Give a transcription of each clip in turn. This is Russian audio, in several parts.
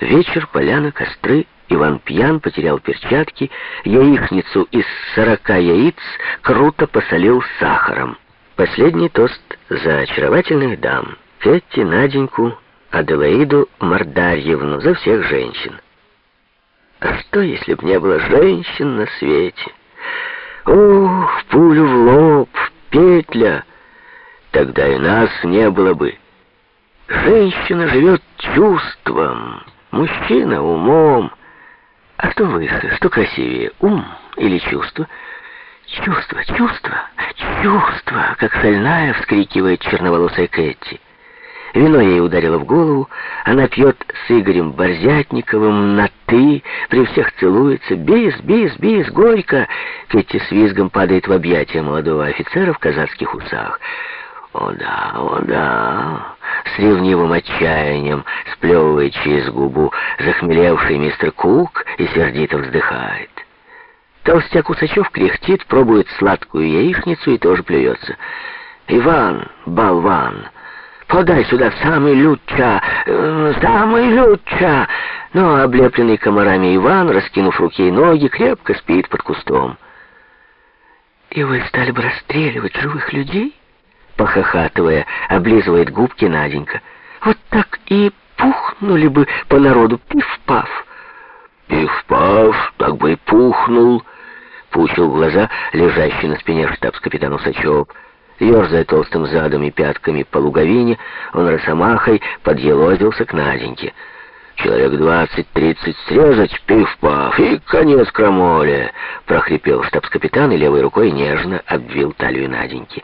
Вечер, поляна, костры. Иван пьян, потерял перчатки. Яичницу из сорока яиц круто посолил сахаром. Последний тост за очаровательных дам. Кэти, Наденьку, Аделаиду Мордарьевну, за всех женщин. А что, если б не было женщин на свете? Ух, пулю в лоб, петля. Тогда и нас не было бы. Женщина живет чувством, мужчина умом. А что выше, что красивее, ум или чувство? Чувство, чувство, чувство, как шальная вскрикивает черноволосая Кэти. Вино ей ударило в голову, она пьет с Игорем Борзятниковым на «ты», при всех целуется. «Бис, бис, бис, горько!» Кэти с визгом падает в объятия молодого офицера в казацких усах. «О да, о да!» С ревнивым отчаянием сплевывает через губу захмелевший мистер Кук и сердито вздыхает. Толстяк Усачев кряхтит, пробует сладкую яичницу и тоже плюется. «Иван, болван!» Подай сюда самый лютча, э, самый лютча. Но облепленный комарами Иван, раскинув руки и ноги, крепко спит под кустом. И вы стали бы расстреливать живых людей? Похохатывая, облизывает губки Наденька. Вот так и пухнули бы по народу пиф-паф. Пиф-паф, так бы и пухнул, пучил глаза лежащий на спине штабс-капитан Усачев. Ёрзая толстым задом и пятками по луговине, он росомахой подъелозился к Наденьке. «Человек двадцать-тридцать срезать, пиф-паф, и конец крамоле!» — прохрипел штабс-капитан и левой рукой нежно обвил талию Наденьки.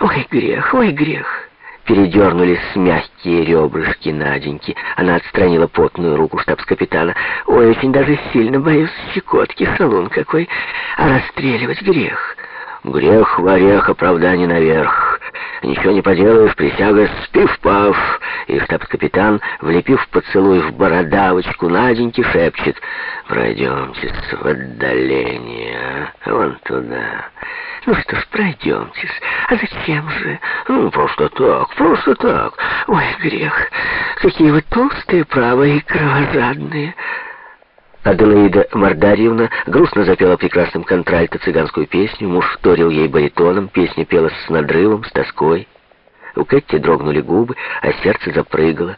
«Ой, грех, ой, грех!» Передернулись мягкие ребрышки Наденьки. Она отстранила потную руку штабс-капитана. «Ой, очень даже сильно боюсь щекотки, салон какой, а расстреливать грех!» Грех в орех, оправдание наверх. Ничего не поделаешь, присяга спив-пав. И штабс-капитан, влепив поцелуй в бородавочку, Наденьки шепчет. Пройдемте в отдаление, а? вон туда. Ну что ж, пройдемте А зачем же? Ну, просто так, просто так. Ой, грех. Какие вы толстые, правые и кровожадные. Аделаида Мордарьевна грустно запела прекрасным контральто цыганскую песню, муж вторил ей баритоном, песня пелась с надрывом, с тоской. У Кэти дрогнули губы, а сердце запрыгало.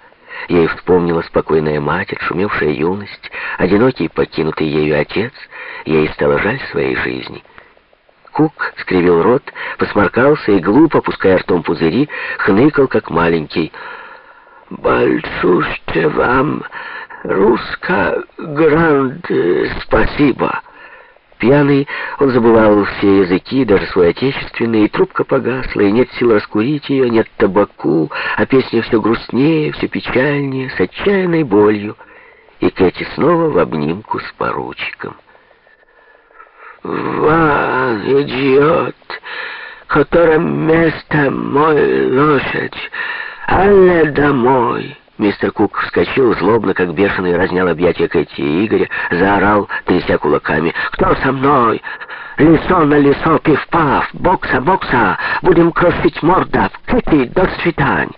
Ей вспомнила спокойная мать, отшумевшая юность, одинокий покинутый ею отец. Ей стало жаль своей жизни. Кук скривил рот, посморкался и, глупо, пуская ртом пузыри, хныкал, как маленький. «Большущее вам!» Русско гранд спасибо. Пьяный, он забывал все языки, даже свой отечественный, и трубка погасла, и нет сил раскурить ее, нет табаку, а песня все грустнее, все печальнее, с отчаянной болью. И Кэти снова в обнимку с поручиком. «Ван, идиот, которым место мой лошадь, але домой!» Мистер Кук вскочил злобно, как бешеный, разнял объятия Кэти и Игоря, заорал, тряся кулаками. «Кто со мной? Лисо на лисо, пив-паф, бокса, бокса, будем крошить морда, Кэти, до свидань!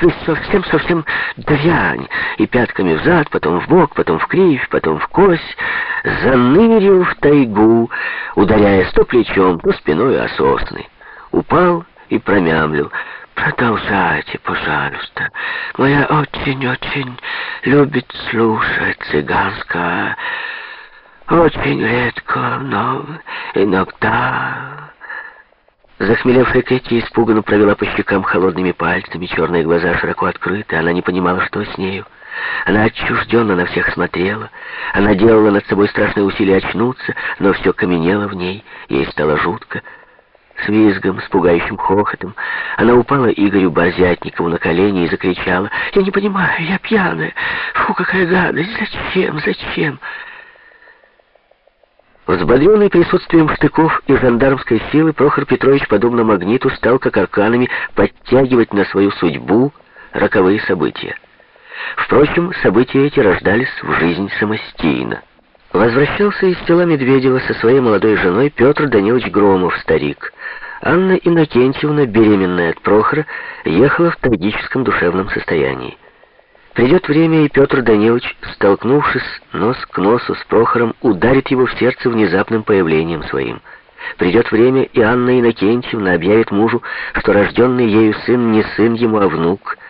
Вы совсем-совсем дрянь!» И пятками взад, потом в бок, потом в кривь, потом в кость, занырил в тайгу, ударяясь то плечом, то спиной о сосны. Упал и промямлил. Продолжайте, пожалуйста. Моя очень-очень любит слушать цыганское. Очень редко, но иногда... Захмелевшая Кэти испуганно провела по щекам холодными пальцами, черные глаза широко открыты, она не понимала, что с нею. Она отчужденно на всех смотрела, она делала над собой страшные усилия очнуться, но все каменело в ней, ей стало жутко с визгом, с пугающим хохотом. Она упала Игорю Борзятникову на колени и закричала. «Я не понимаю, я пьяная. Фу, какая гадость! Зачем, зачем?» Взбодренный присутствием штыков и жандармской силы, Прохор Петрович, подобно магниту, стал, как арканами, подтягивать на свою судьбу роковые события. Впрочем, события эти рождались в жизнь самостийно. Возвращался из села Медведева со своей молодой женой Петр Данилович Громов, старик. Анна Иннокентьевна, беременная от Прохора, ехала в трагическом душевном состоянии. Придет время, и Петр Данилович, столкнувшись нос к носу с Прохором, ударит его в сердце внезапным появлением своим. Придет время, и Анна Иннокентьевна объявит мужу, что рожденный ею сын не сын ему, а внук —